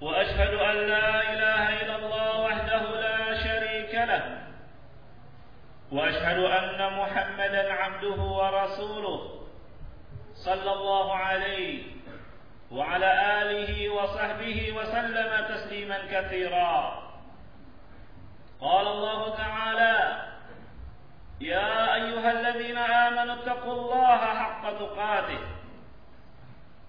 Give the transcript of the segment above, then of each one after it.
وأشهد أن لا إله إلا الله وحده لا شريك له. وأشهد أن محمدا عبده ورسوله صلى الله عليه وعلى آله وصحبه وسلم تسليما كثيرا. قال الله تعالى يا أيها الذين آمنوا اتقوا الله حق تقاته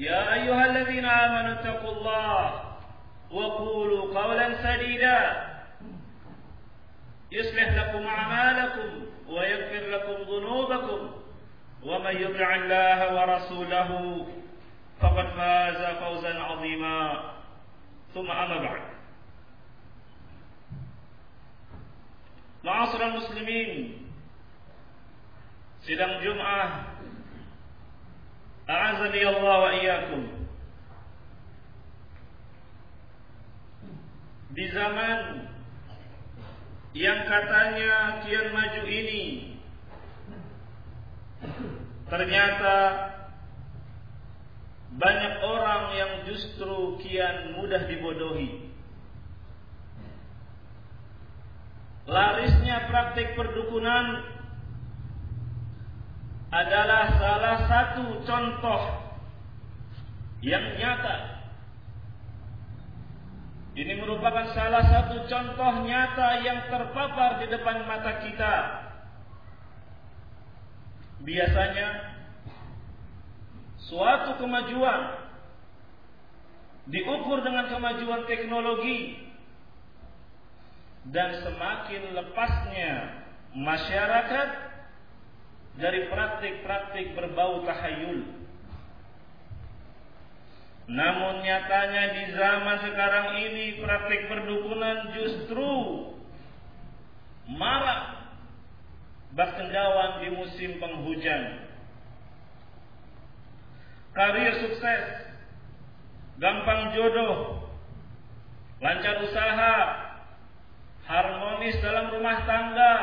يا أيها الذين آمنوا اتقوا الله وقولوا قولا سديدا. يصلح لكم أعمالكم ويغفر لكم ذنوبكم. ومن يطع الله ورسوله فقد فاز فوزا عظيما. ثم أما بعد. معاشر المسلمين sidang Jum'ah A'azani Allah wa Di zaman yang katanya kian maju ini ternyata banyak orang yang justru kian mudah dibodohi. Larisnya praktik perdukunan adalah salah satu contoh yang nyata. Ini merupakan salah satu contoh nyata yang terpapar di depan mata kita. Biasanya suatu kemajuan diukur dengan kemajuan teknologi dan semakin lepasnya masyarakat dari praktik-praktik berbau tahayul. Namun nyatanya di zaman sekarang ini praktik perdukunan justru marak berkendawan di musim penghujan. Karir sukses, gampang jodoh, lancar usaha, harmonis dalam rumah tangga,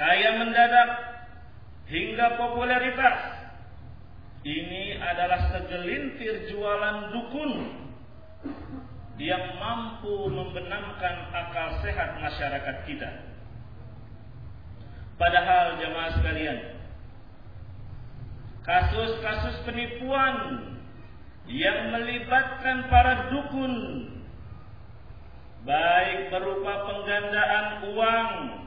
kaya mendadak, hingga popularitas ini adalah segelintir jualan dukun yang mampu membenamkan akal sehat masyarakat kita. Padahal jemaah sekalian, kasus-kasus penipuan yang melibatkan para dukun baik berupa penggandaan uang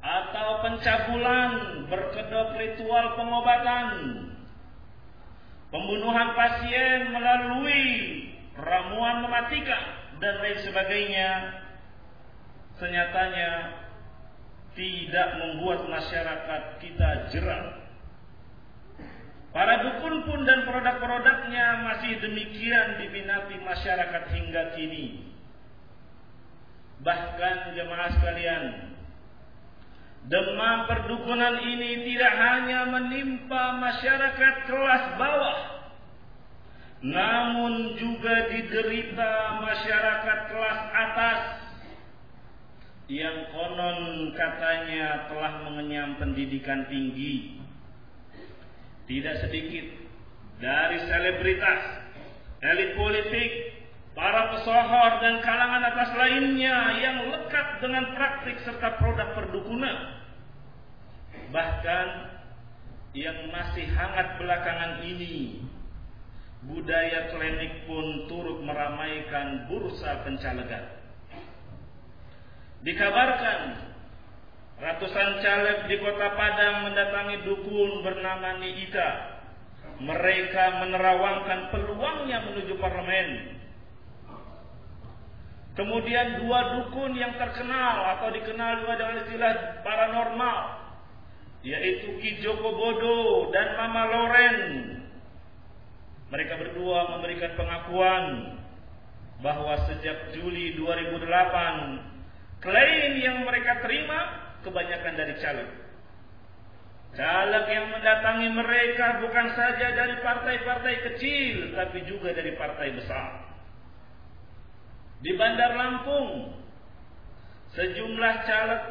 atau pencabulan berkedok ritual pengobatan pembunuhan pasien melalui ramuan mematikan dan lain sebagainya senyatanya tidak membuat masyarakat kita jerah. Para dukun pun dan produk-produknya masih demikian diminati masyarakat hingga kini. Bahkan jemaah sekalian, Demam perdukunan ini tidak hanya menimpa masyarakat kelas bawah, namun juga diderita masyarakat kelas atas yang konon katanya telah mengenyam pendidikan tinggi. Tidak sedikit dari selebritas, elit politik, para pesohor dan kalangan atas lainnya yang lekat dengan praktik serta produk perdukunan Bahkan yang masih hangat belakangan ini budaya klinik pun turut meramaikan bursa pencalegan. Dikabarkan ratusan caleg di kota Padang mendatangi dukun bernama Niita. Mereka menerawangkan peluangnya menuju parlemen. Kemudian dua dukun yang terkenal atau dikenal juga dengan istilah paranormal yaitu Ki Joko Bodo dan Mama Loren. Mereka berdua memberikan pengakuan bahwa sejak Juli 2008 klaim yang mereka terima kebanyakan dari caleg. Caleg yang mendatangi mereka bukan saja dari partai-partai kecil tapi juga dari partai besar. Di Bandar Lampung sejumlah caleg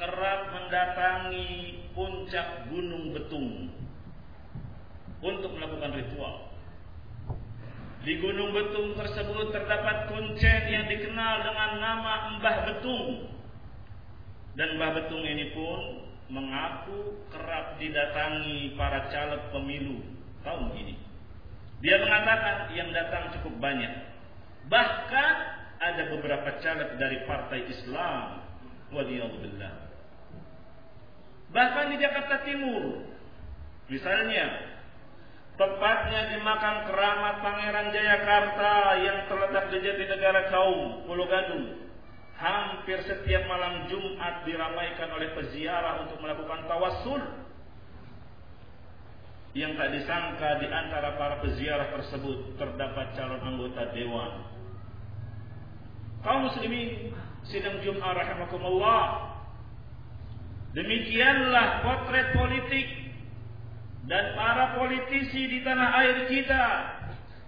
kerap mendatangi puncak Gunung Betung untuk melakukan ritual. Di Gunung Betung tersebut terdapat kuncen yang dikenal dengan nama Mbah Betung. Dan Mbah Betung ini pun mengaku kerap didatangi para caleg pemilu tahun ini. Dia mengatakan yang datang cukup banyak. Bahkan ada beberapa caleg dari partai Islam. Waliyahulillah. Bahkan di Jakarta Timur, misalnya, tepatnya di makam keramat Pangeran Jayakarta yang terletak di Jatinegara Kaum, Pulau Gadung. Hampir setiap malam Jumat diramaikan oleh peziarah untuk melakukan tawassul. Yang tak disangka di antara para peziarah tersebut terdapat calon anggota dewan. Kaum muslimin sidang Jumat rahimakumullah Demikianlah potret politik dan para politisi di tanah air kita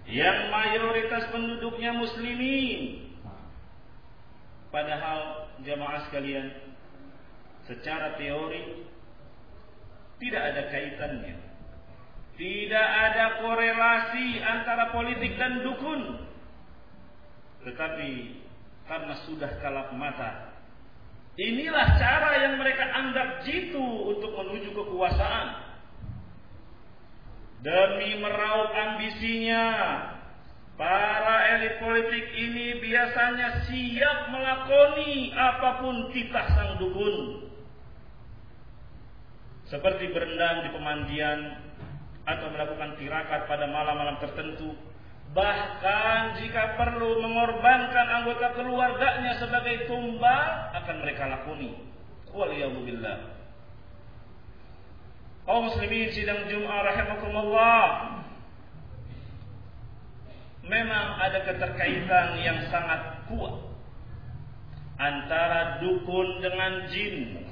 yang mayoritas penduduknya muslimin. Padahal jamaah sekalian, secara teori tidak ada kaitannya. Tidak ada korelasi antara politik dan dukun. Tetapi karena sudah kalap mata Inilah cara yang mereka anggap jitu untuk menuju kekuasaan. Demi meraup ambisinya, para elit politik ini biasanya siap melakoni apa pun titah sang dukun. Seperti berendam di pemandian atau melakukan tirakat pada malam-malam tertentu Bahkan jika perlu mengorbankan anggota keluarganya sebagai tumbal akan mereka lakoni. Waliyahulillah. Kaum muslimin sidang Jum'ah rahimakumullah. Memang ada keterkaitan yang sangat kuat antara dukun dengan jin.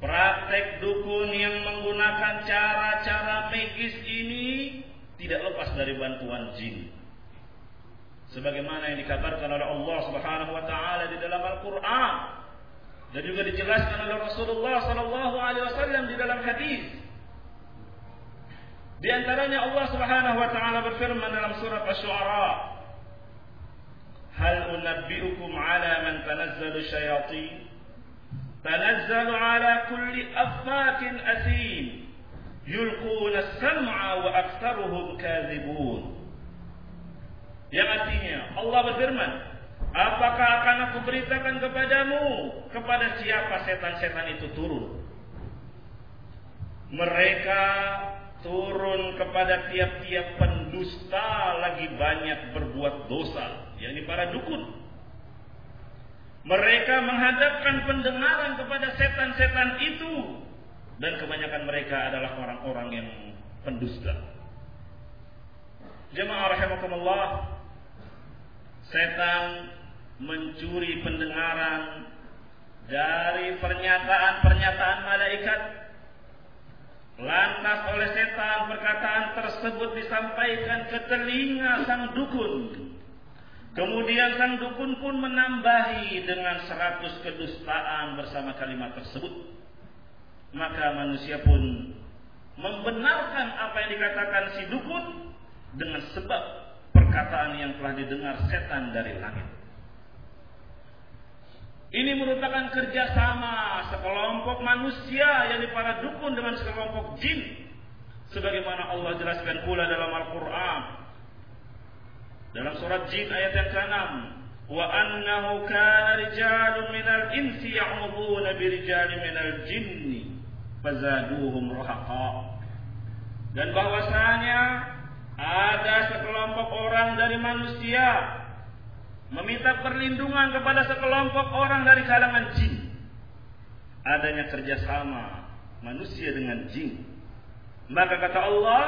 Praktek dukun yang menggunakan cara-cara magis ini tidak lepas dari bantuan jin. Sebagaimana yang dikabarkan oleh Allah Subhanahu wa taala di dalam Al-Qur'an dan juga dijelaskan oleh Rasulullah sallallahu alaihi wasallam di dalam hadis. Di antaranya Allah Subhanahu wa taala berfirman dalam surat Asy-Syu'ara, "Hal unabbi'ukum 'ala man tanazzalu syayatin?" Tanazzalu 'ala kulli affakin asim, yulquna as-sam'a wa aktsaruhum kadzibun. Yang artinya Allah berfirman, Apakah akan aku beritakan kepadamu kepada siapa setan-setan itu turun? Mereka turun kepada tiap-tiap pendusta lagi banyak berbuat dosa, yakni para dukun. Mereka menghadapkan pendengaran kepada setan-setan itu dan kebanyakan mereka adalah orang-orang yang pendusta. Jemaah rahimakumullah, setan mencuri pendengaran dari pernyataan-pernyataan malaikat. Lantas oleh setan perkataan tersebut disampaikan ke telinga sang dukun. Kemudian sang dukun pun menambahi dengan seratus kedustaan bersama kalimat tersebut. Maka manusia pun membenarkan apa yang dikatakan si dukun dengan sebab perkataan yang telah didengar setan dari langit. Ini merupakan kerjasama sekelompok manusia yang para dukun dengan sekelompok jin. Sebagaimana Allah jelaskan pula dalam Al-Quran. Dalam surat jin ayat yang ke-6. Wa annahu kana rijalun minal insi ya'uduna birijali minal jinni. Fazaduhum rahaqa. Dan bahwasanya ada sekelompok orang dari manusia meminta perlindungan kepada sekelompok orang dari kalangan jin. Adanya kerjasama manusia dengan jin. Maka kata Allah,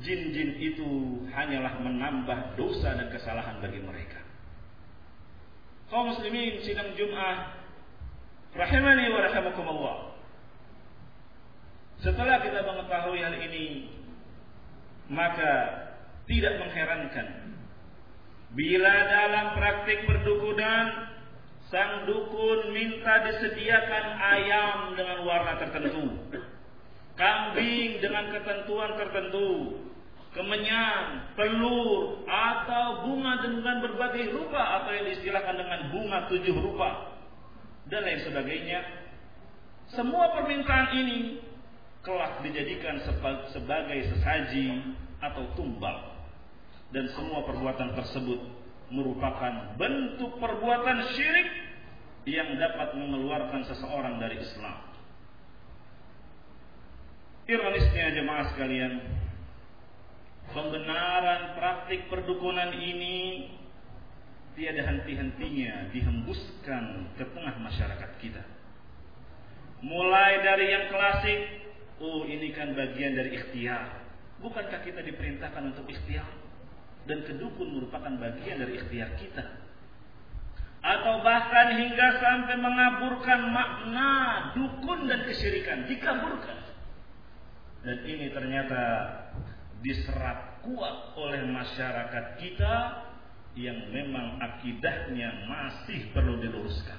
jin-jin itu hanyalah menambah dosa dan kesalahan bagi mereka. Kaum muslimin sidang Jum'ah rahimani wa rahimakumullah. Setelah kita mengetahui hal ini, maka tidak mengherankan Bila dalam praktik perdukunan sang dukun minta disediakan ayam dengan warna tertentu, kambing dengan ketentuan tertentu, kemenyan, telur, atau bunga dengan berbagai rupa atau yang diistilahkan dengan bunga tujuh rupa dan lain sebagainya. Semua permintaan ini telah dijadikan sebagai sesaji atau tumbal dan semua perbuatan tersebut merupakan bentuk perbuatan syirik yang dapat mengeluarkan seseorang dari Islam. Ironisnya jemaah sekalian, pembenaran praktik perdukunan ini tiada henti-hentinya dihembuskan ke tengah masyarakat kita. Mulai dari yang klasik, oh ini kan bagian dari ikhtiar. Bukankah kita diperintahkan untuk ikhtiar? dan kedukun merupakan bagian dari ikhtiar kita. Atau bahkan hingga sampai mengaburkan makna dukun dan kesyirikan, dikaburkan. Dan ini ternyata diserap kuat oleh masyarakat kita yang memang akidahnya masih perlu diluruskan.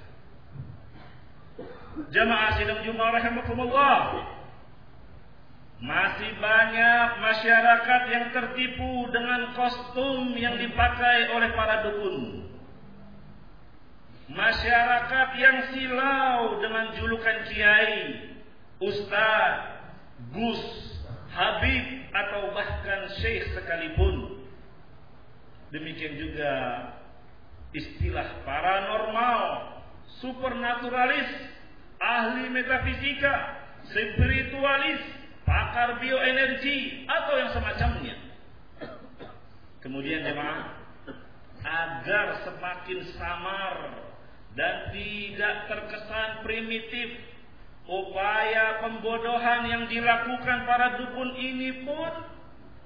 Jamaah sidang Jumat rahimakumullah. Masih banyak masyarakat yang tertipu dengan kostum yang dipakai oleh para dukun. Masyarakat yang silau dengan julukan kiai, ustaz, gus, habib atau bahkan syekh sekalipun. Demikian juga istilah paranormal, supernaturalis, ahli metafisika, spiritualis, pakar bioenergi atau yang semacamnya. Kemudian jemaah agar semakin samar dan tidak terkesan primitif upaya pembodohan yang dilakukan para dukun ini pun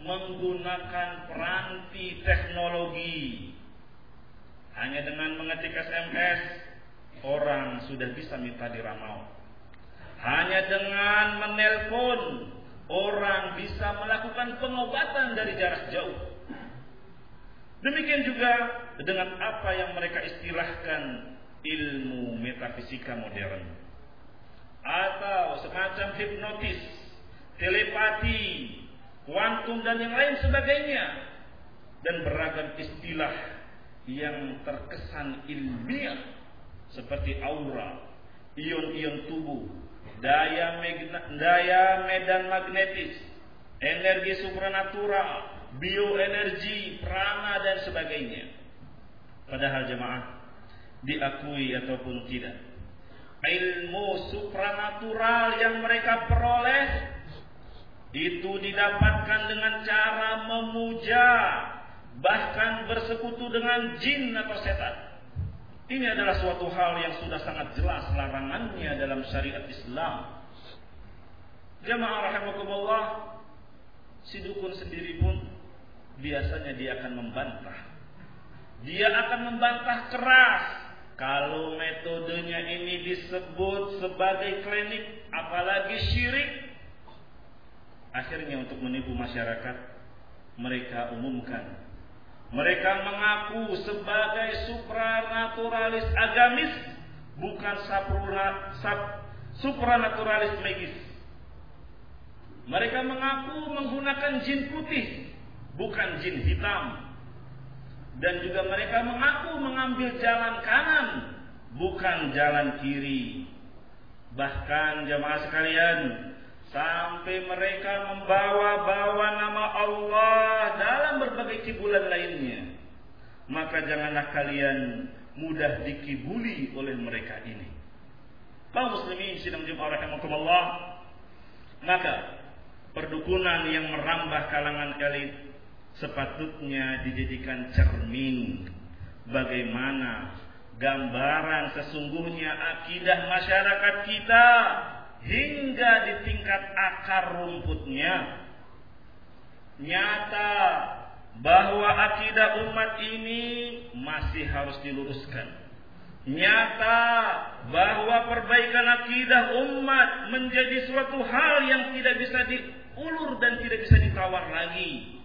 menggunakan peranti teknologi. Hanya dengan mengetik SMS, orang sudah bisa minta diramal. Hanya dengan menelpon, orang bisa melakukan pengobatan dari jarak jauh. Demikian juga dengan apa yang mereka istilahkan ilmu metafisika modern. Atau semacam hipnotis, telepati, kuantum dan yang lain sebagainya. Dan beragam istilah yang terkesan ilmiah seperti aura, ion-ion tubuh, daya, daya medan magnetis, energi supranatural, bioenergi, prana dan sebagainya. Padahal jemaah diakui ataupun tidak, ilmu supranatural yang mereka peroleh itu didapatkan dengan cara memuja bahkan bersekutu dengan jin atau setan. Ini adalah suatu hal yang sudah sangat jelas larangannya dalam syariat Islam. Jamaah rahimakumullah, si dukun sendiri pun biasanya dia akan membantah. Dia akan membantah keras kalau metodenya ini disebut sebagai klinik, apalagi syirik. Akhirnya untuk menipu masyarakat, mereka umumkan mereka mengaku sebagai supranaturalis agamis, bukan sap, supranaturalis magis. Mereka mengaku menggunakan jin putih, bukan jin hitam. Dan juga mereka mengaku mengambil jalan kanan, bukan jalan kiri. Bahkan jamaah sekalian, sampai mereka membawa-bawa nama Allah dalam berbagai kibulan lainnya. Maka janganlah kalian mudah dikibuli oleh mereka ini. Kaum muslimin sidang Jumat rahimakumullah. Maka perdukunan yang merambah kalangan elit sepatutnya dijadikan cermin bagaimana gambaran sesungguhnya akidah masyarakat kita hingga di tingkat akar rumputnya nyata bahwa akidah umat ini masih harus diluruskan. Nyata bahwa perbaikan akidah umat menjadi suatu hal yang tidak bisa diulur dan tidak bisa ditawar lagi.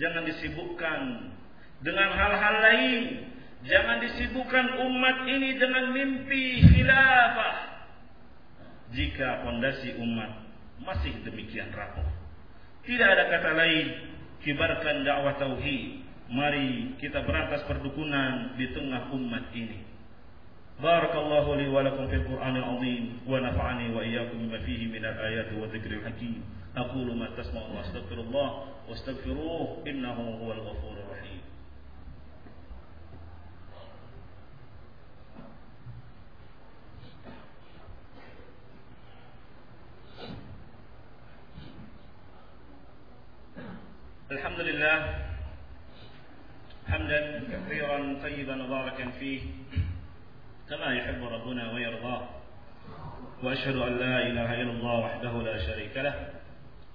Jangan disibukkan dengan hal-hal lain. Jangan disibukkan umat ini dengan mimpi khilafah jika fondasi umat masih demikian rapuh. Tidak ada kata lain, kibarkan dakwah tauhid. Mari kita berantas perdukunan di tengah umat ini. Barakallahu li wa lakum fil Qur'anil azim wa nafa'ani wa iyyakum bima fihi min al-ayati wa dhikril hakim. Aqulu ma tasma'un wa astaghfirullah wa astaghfiruhu innahu huwal ghafurur الحمد لله حمدا كثيرا طيبا مباركا فيه كما يحب ربنا ويرضاه وأشهد أن لا إله إلا الله وحده لا شريك له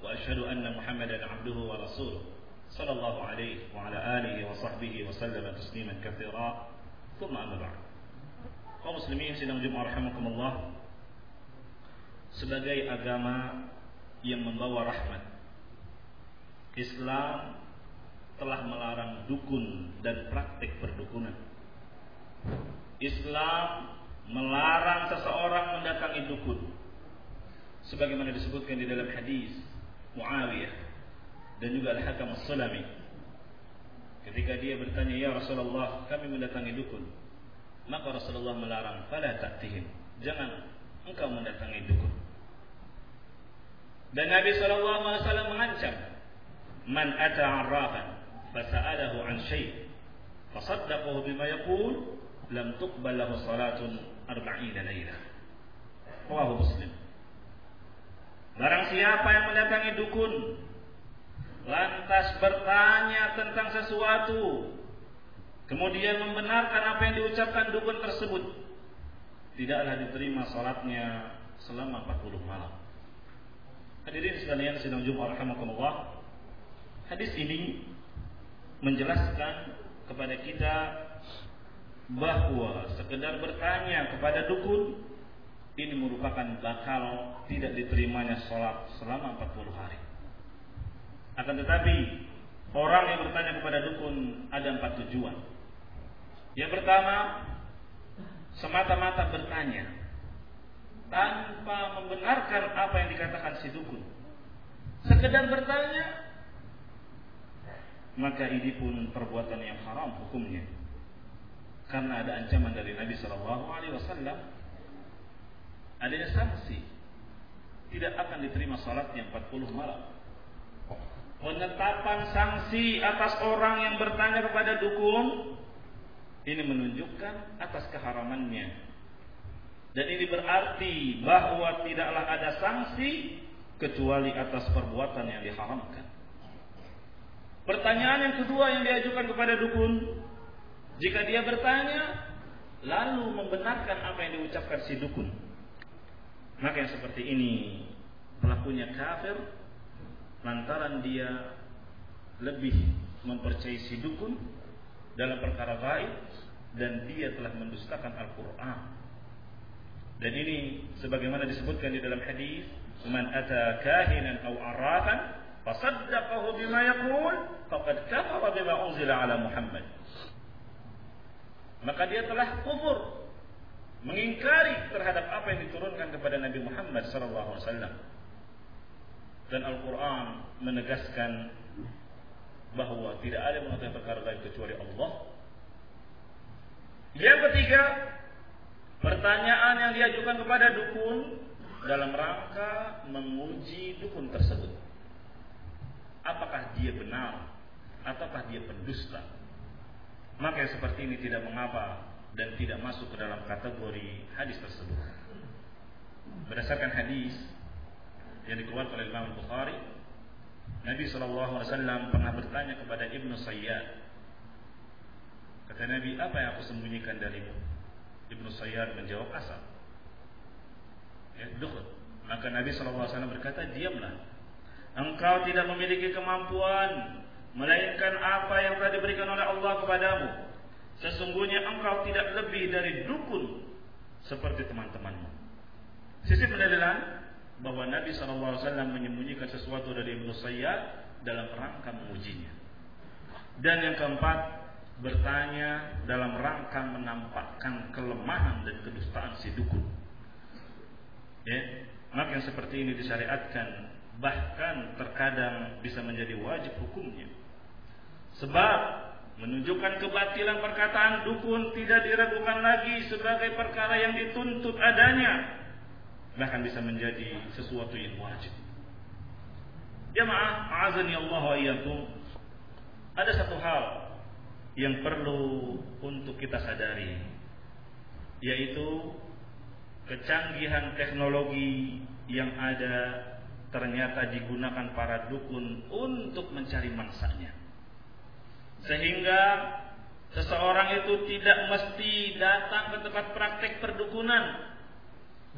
وأشهد أن محمدا عبده ورسوله صلى الله عليه وعلى آله وصحبه وسلم تسليما كثيرا. ثم أما بعد. kaum muslimin sidang Jumat rahimakumullah sebagai agama yang membawa rahmat. Islam telah melarang dukun dan praktik perdukunan. Islam melarang seseorang mendatangi dukun. Sebagaimana disebutkan di dalam hadis Muawiyah dan juga Al-Hakam As-Sulami. Ketika dia bertanya, "Ya Rasulullah, kami mendatangi dukun." Maka Rasulullah melarang, "Fala ta'tihim." Jangan engkau mendatangi dukun. Dan Nabi sallallahu alaihi wasallam mengancam من أتى عرافا فسأله عن شيء فصدقه بما يقول لم تقبل له صلاة أربعين ليلة رواه مسلم Barang siapa yang mendatangi dukun lantas bertanya tentang sesuatu, kemudian membenarkan apa yang diucapkan dukun tersebut, tidaklah diterima salatnya selama 40 malam. Hadirin sekalian sedang jumpa rahimakumullah. Hadis ini menjelaskan kepada kita bahwa sekedar bertanya kepada dukun ini merupakan bakal tidak diterimanya sholat selama 40 hari. Akan tetapi orang yang bertanya kepada dukun ada empat tujuan. Yang pertama semata-mata bertanya tanpa membenarkan apa yang dikatakan si dukun. Sekedar bertanya maka ini pun perbuatan yang haram hukumnya. Karena ada ancaman dari Nabi Shallallahu Alaihi Wasallam adanya sanksi tidak akan diterima salat yang 40 malam. Penetapan sanksi atas orang yang bertanya kepada dukun ini menunjukkan atas keharamannya. Dan ini berarti bahwa tidaklah ada sanksi kecuali atas perbuatan yang diharamkan. Pertanyaan yang kedua yang diajukan kepada dukun, jika dia bertanya lalu membenarkan apa yang diucapkan si dukun, maka yang seperti ini pelakunya kafir lantaran dia lebih mempercayai si dukun dalam perkara gaib dan dia telah mendustakan Al-Qur'an. Dan ini sebagaimana disebutkan di dalam hadis, "Man ata kahinan aw arrafan fasaddaqahu bima yaqul faqad kafara bima unzila ala Muhammad. Maka dia telah kufur mengingkari terhadap apa yang diturunkan kepada Nabi Muhammad sallallahu alaihi wasallam. Dan Al-Qur'an menegaskan bahwa tidak ada yang perkara lain kecuali Allah. Yang ketiga, pertanyaan yang diajukan kepada dukun dalam rangka menguji dukun tersebut apakah dia benar ataukah dia pendusta. Maka yang seperti ini tidak mengapa dan tidak masuk ke dalam kategori hadis tersebut. Berdasarkan hadis yang dikeluarkan oleh Imam Bukhari, Nabi SAW pernah bertanya kepada Ibnu Sayyad. Kata Nabi, apa yang aku sembunyikan darimu? Ibnu Sayyad menjawab asal. Ya, dukut. Maka Nabi SAW berkata, diamlah engkau tidak memiliki kemampuan melainkan apa yang telah diberikan oleh Allah kepadamu. Sesungguhnya engkau tidak lebih dari dukun seperti teman-temanmu. Sisi pendalilan bahwa Nabi SAW menyembunyikan sesuatu dari Ibnu Sayyad dalam rangka mengujinya. Dan yang keempat, bertanya dalam rangka menampakkan kelemahan dan kedustaan si dukun. Ya, maka yang seperti ini disyariatkan bahkan terkadang bisa menjadi wajib hukumnya. Sebab menunjukkan kebatilan perkataan dukun tidak diragukan lagi sebagai perkara yang dituntut adanya, bahkan bisa menjadi sesuatu yang wajib. Jamaah, azani Allah wa iyyakum. Ada satu hal yang perlu untuk kita sadari yaitu kecanggihan teknologi yang ada ternyata digunakan para dukun untuk mencari mangsanya. Sehingga seseorang itu tidak mesti datang ke tempat praktek perdukunan.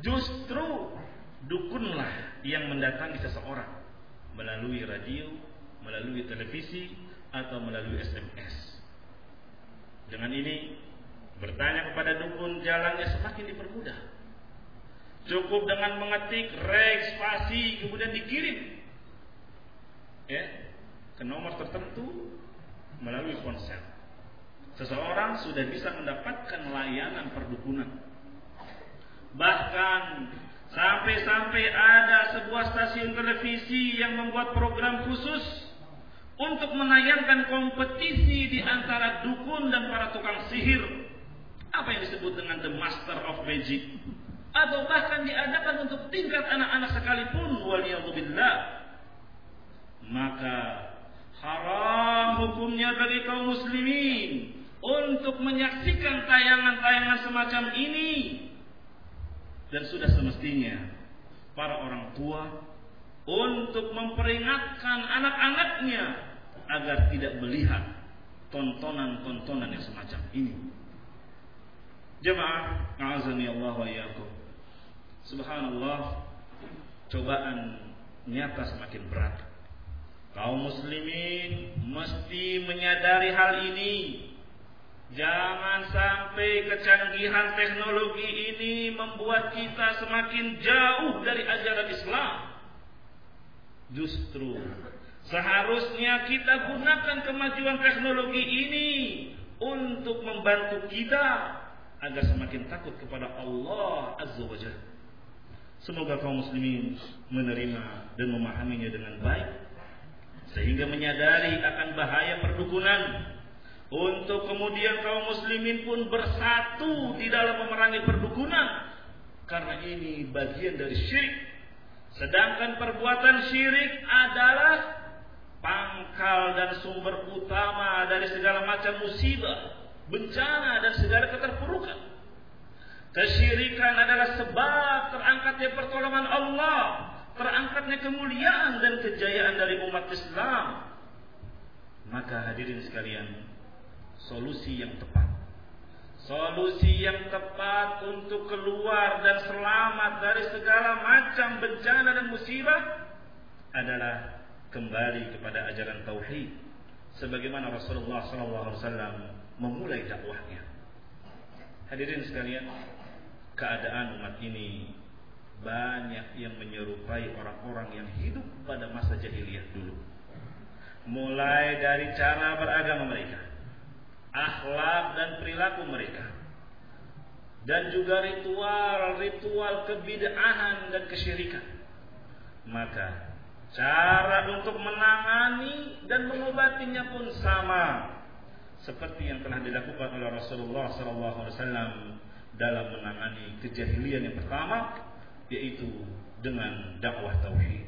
Justru dukunlah yang mendatangi seseorang melalui radio, melalui televisi, atau melalui SMS. Dengan ini bertanya kepada dukun jalannya semakin dipermudah. Cukup dengan mengetik spasi kemudian dikirim ya ke nomor tertentu melalui ponsel. Seseorang sudah bisa mendapatkan layanan perdukunan. Bahkan sampai-sampai ada sebuah stasiun televisi yang membuat program khusus untuk menayangkan kompetisi di antara dukun dan para tukang sihir. Apa yang disebut dengan the master of magic atau bahkan diadakan untuk tingkat anak-anak sekalipun waliyadzubillah maka haram hukumnya bagi kaum muslimin untuk menyaksikan tayangan-tayangan semacam ini dan sudah semestinya para orang tua untuk memperingatkan anak-anaknya agar tidak melihat tontonan-tontonan yang semacam ini. Jemaah, azani Allah wa iyyakum. Subhanallah, cobaan nyata semakin berat. Kaum muslimin mesti menyadari hal ini. Jangan sampai kecanggihan teknologi ini membuat kita semakin jauh dari ajaran Islam. Justru seharusnya kita gunakan kemajuan teknologi ini untuk membantu kita agar semakin takut kepada Allah Azza wa Jalla. Semoga kaum muslimin menerima dan memahaminya dengan baik sehingga menyadari akan bahaya perdukunan. Untuk kemudian kaum muslimin pun bersatu di dalam memerangi perdukunan karena ini bagian dari syirik. Sedangkan perbuatan syirik adalah pangkal dan sumber utama dari segala macam musibah bencana dan segala keterpurukan Kesyirikan adalah sebab terangkatnya pertolongan Allah, terangkatnya kemuliaan dan kejayaan dari umat Islam. Maka hadirin sekalian, solusi yang tepat. Solusi yang tepat untuk keluar dan selamat dari segala macam bencana dan musibah adalah kembali kepada ajaran tauhid sebagaimana Rasulullah SAW memulai dakwahnya. Hadirin sekalian, keadaan umat ini banyak yang menyerupai orang-orang yang hidup pada masa jahiliyah dulu. Mulai dari cara beragama mereka, akhlak dan perilaku mereka, dan juga ritual-ritual kebidaahan dan kesyirikan. Maka cara untuk menangani dan mengobatinya pun sama seperti yang telah dilakukan oleh Rasulullah SAW dalam menangani kejahilian yang pertama yaitu dengan dakwah tauhid.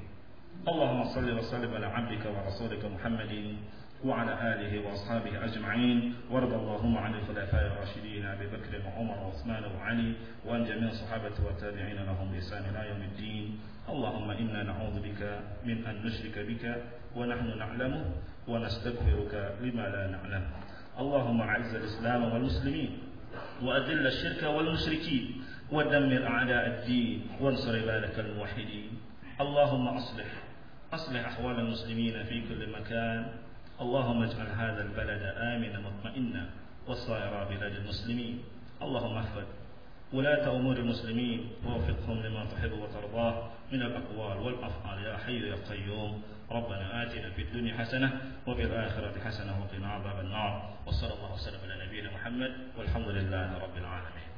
Allahumma salli wa sallim ala abdika wa rasulika Muhammadin وعلى آله وأصحابه أجمعين وارض اللهم عن الخلفاء الراشدين أبي بكر وعمر وعثمان وعلي وعن جميع الصحابة والتابعين لهم بإحسان إلى يوم الدين اللهم إنا نعوذ بك من أن نشرك بك ونحن نعلمه ونستغفرك لما لا نعلمه اللهم أعز الإسلام والمسلمين وأذل الشرك والمشركين ودمر أعداء الدين وانصر عبادك الموحدين. اللهم أصلح أصلح أحوال المسلمين في كل مكان. اللهم اجعل هذا البلد آمنا مطمئنا وصائر بلاد المسلمين. اللهم احفظ ولاة أمور المسلمين ووفقهم لما تحب وترضاه من الأقوال والأفعال. يا حي يا قيوم. ربنا آتنا في الدنيا حسنة وفي الآخرة حسنة وقنا عذاب النار. وصلى الله وسلم على نبينا محمد والحمد لله رب العالمين.